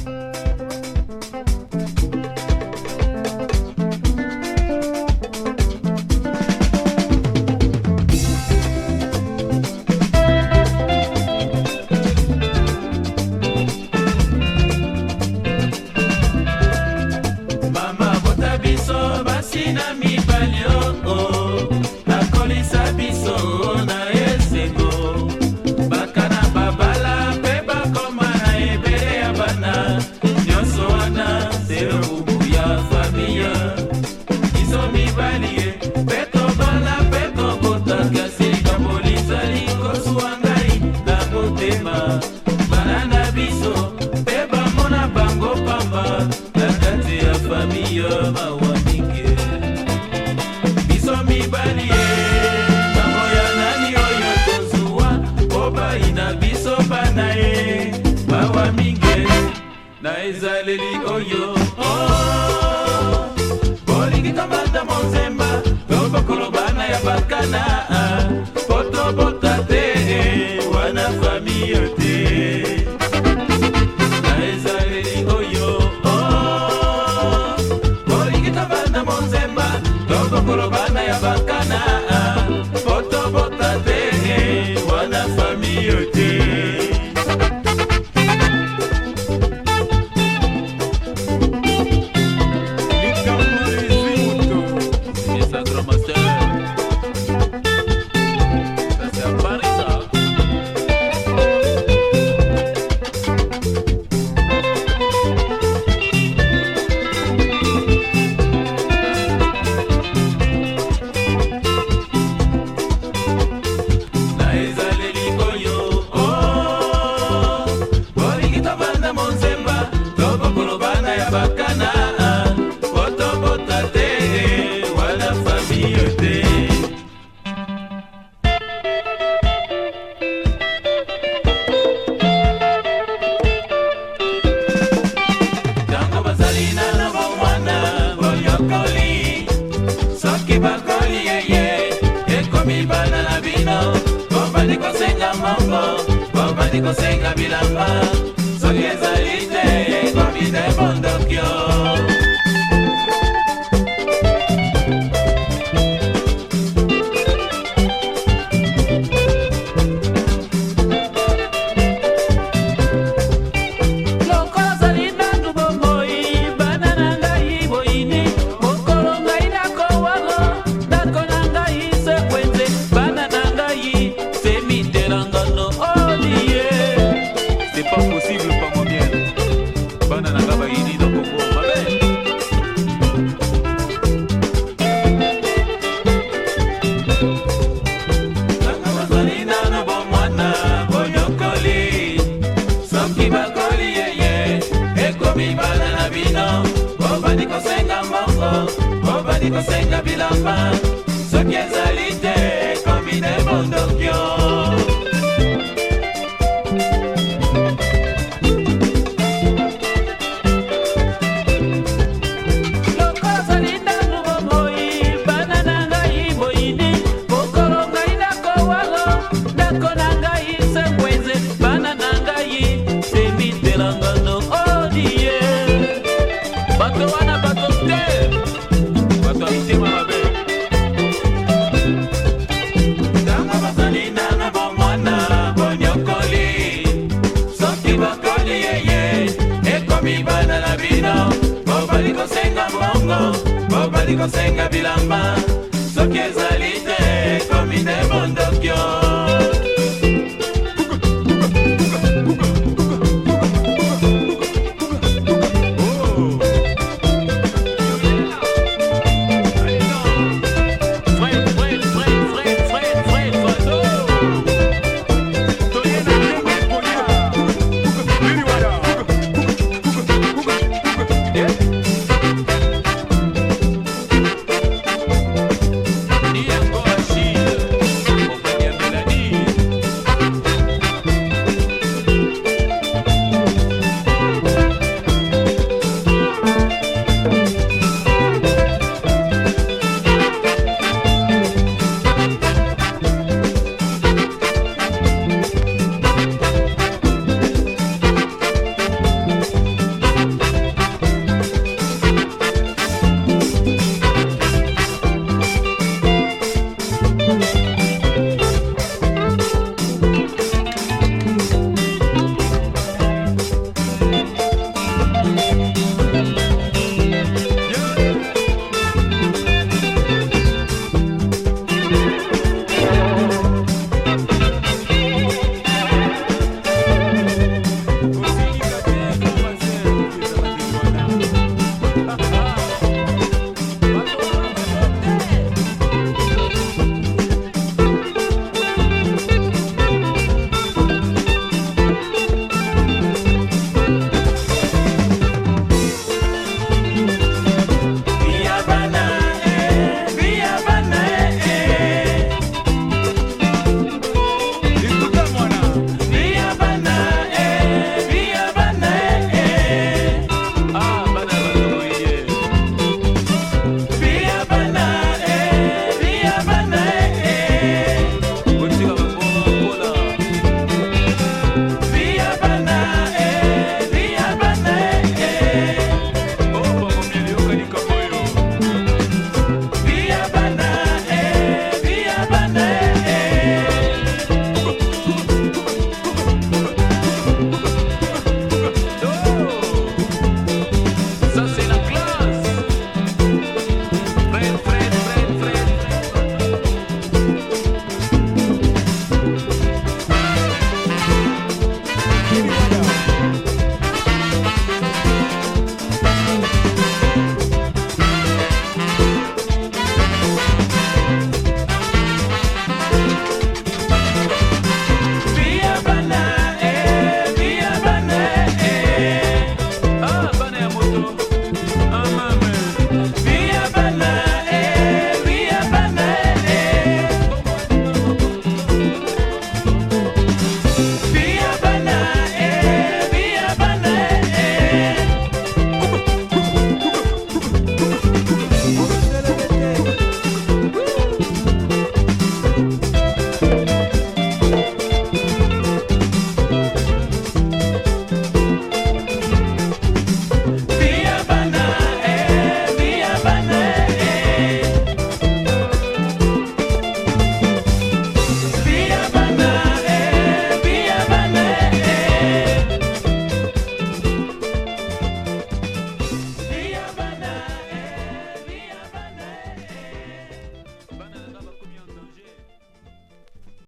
Música minges na ezaleli oyo oh, bolingi kamata monzemba mambo bobandi kosenga bilamba soki ezali soki bakoli yeye ekomi bana na bino bobandi kosenga mbongo bobandi kosenga bilamba soki ezali te ekomi te mondokio bobali kosenga mbongo bobali kosenga bilamba soki ezali